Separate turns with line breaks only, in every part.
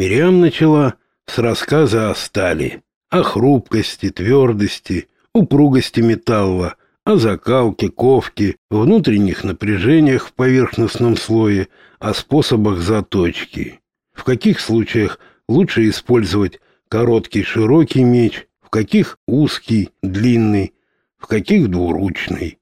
Мириам начала с рассказа о стали, о хрупкости, твердости, упругости металла, о закалке, ковке, внутренних напряжениях в поверхностном слое, о способах заточки. В каких случаях лучше использовать короткий широкий меч, в каких узкий, длинный, в каких двуручный.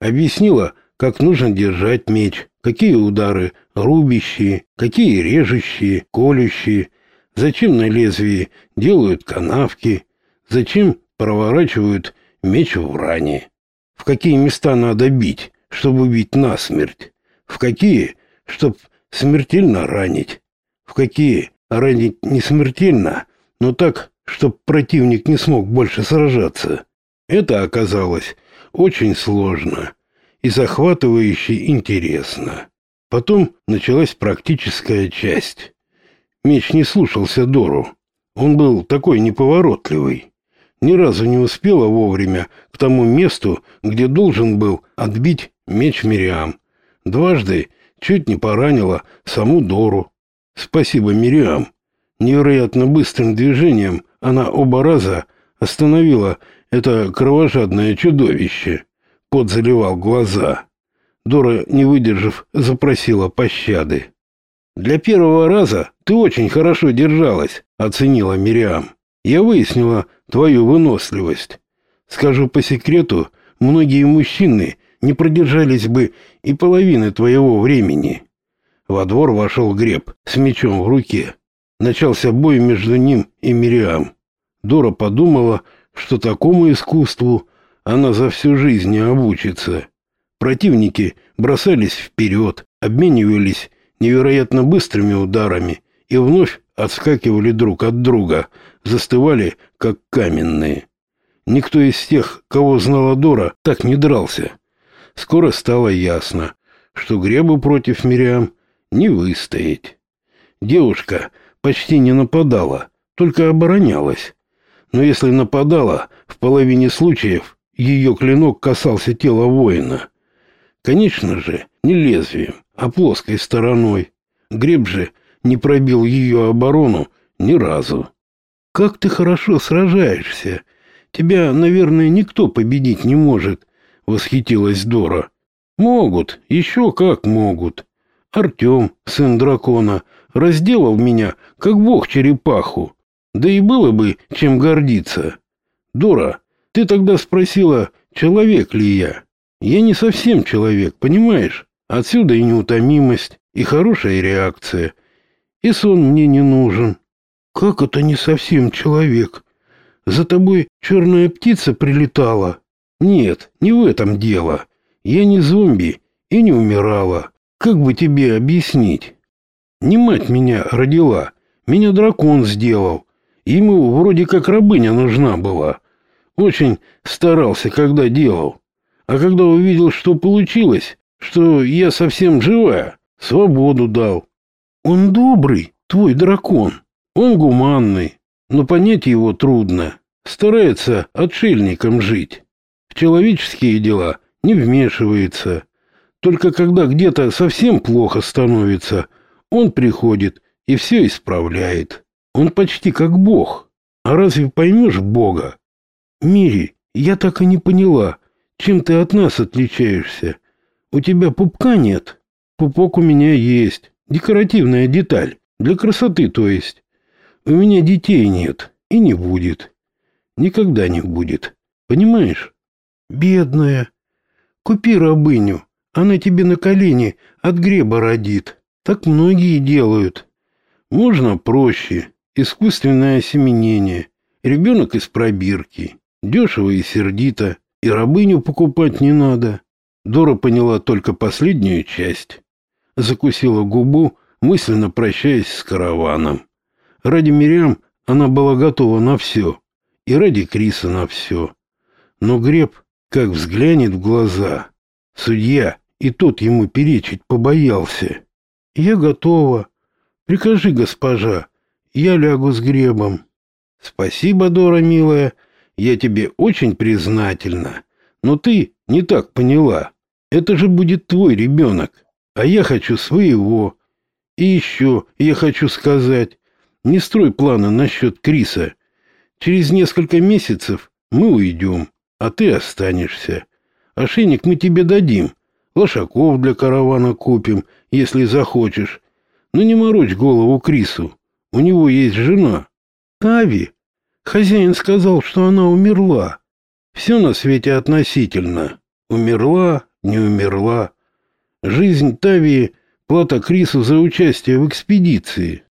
Объяснила, как нужно держать меч, какие удары рубящие, какие режущие, колющие, зачем на лезвии делают канавки, зачем проворачивают меч в ране, в какие места надо бить, чтобы бить насмерть, в какие, чтобы смертельно ранить, в какие ранить не смертельно, но так, чтобы противник не смог больше сражаться. Это оказалось очень сложно и захватывающе интересно. Потом началась практическая часть. Меч не слушался Дору. Он был такой неповоротливый. Ни разу не успела вовремя к тому месту, где должен был отбить меч Мириам. Дважды чуть не поранила саму Дору. Спасибо Мириам. Невероятно быстрым движением она оба раза остановила это кровожадное чудовище. Пот заливал глаза. Дора, не выдержав, запросила пощады. «Для первого раза ты очень хорошо держалась», — оценила Мириам. «Я выяснила твою выносливость. Скажу по секрету, многие мужчины не продержались бы и половины твоего времени». Во двор вошел Греб с мечом в руке. Начался бой между ним и Мириам. Дора подумала, что такому искусству она за всю жизнь не обучится. Противники бросались вперед, обменивались невероятно быстрыми ударами и вновь отскакивали друг от друга, застывали, как каменные. Никто из тех, кого знала Дора, так не дрался. Скоро стало ясно, что Гребу против Мириам не выстоять. Девушка почти не нападала, только оборонялась но если нападала, в половине случаев ее клинок касался тела воина. Конечно же, не лезвием, а плоской стороной. Греб же не пробил ее оборону ни разу. «Как ты хорошо сражаешься! Тебя, наверное, никто победить не может», — восхитилась Дора. «Могут, еще как могут. Артем, сын дракона, разделал меня, как бог черепаху. Да и было бы чем гордиться. Дора, ты тогда спросила, человек ли я. Я не совсем человек, понимаешь? Отсюда и неутомимость, и хорошая реакция. И сон мне не нужен. Как это не совсем человек? За тобой черная птица прилетала? Нет, не в этом дело. Я не зомби и не умирала. Как бы тебе объяснить? Не мать меня родила, меня дракон сделал. Ему вроде как рабыня нужна была. Очень старался, когда делал. А когда увидел, что получилось, что я совсем живая, свободу дал. Он добрый, твой дракон. Он гуманный, но понять его трудно. Старается отшельником жить. В человеческие дела не вмешивается. Только когда где-то совсем плохо становится, он приходит и все исправляет. Он почти как бог. А разве поймешь бога? Мири, я так и не поняла, чем ты от нас отличаешься. У тебя пупка нет? Пупок у меня есть. Декоративная деталь. Для красоты, то есть. У меня детей нет и не будет. Никогда не будет. Понимаешь? Бедная. Купи рабыню. Она тебе на колени от греба родит. Так многие делают. Можно проще искусственное осеменение, ребенок из пробирки, дешево и сердито, и рабыню покупать не надо. Дора поняла только последнюю часть. Закусила губу, мысленно прощаясь с караваном. Ради Мириам она была готова на все, и ради Криса на все. Но Греб как взглянет в глаза. Судья, и тот ему перечить побоялся. «Я готова. Прикажи, госпожа, я лягу с гребом. Спасибо, Дора, милая, я тебе очень признательна. Но ты не так поняла. Это же будет твой ребенок, а я хочу своего. И еще я хочу сказать, Не строй планы насчет Криса. Через несколько месяцев мы уйдем, а ты останешься. Ошейник мы тебе дадим. Лошаков для каравана купим, если захочешь. Но не морочь голову Крису. У него есть жена. Ави. Хозяин сказал, что она умерла. Все на свете относительно. Умерла, не умерла. Жизнь Тави — плата Крису за участие в экспедиции.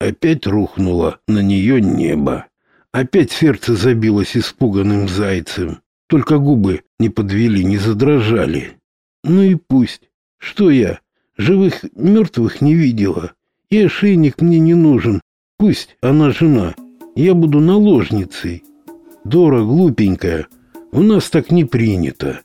Опять рухнуло на нее небо. Опять сердце забилось испуганным зайцем. Только губы не подвели, не задрожали. Ну и пусть. Что я, живых мертвых не видела. И ошейник мне не нужен. Пусть она жена. Я буду наложницей. Дора глупенькая. У нас так не принято.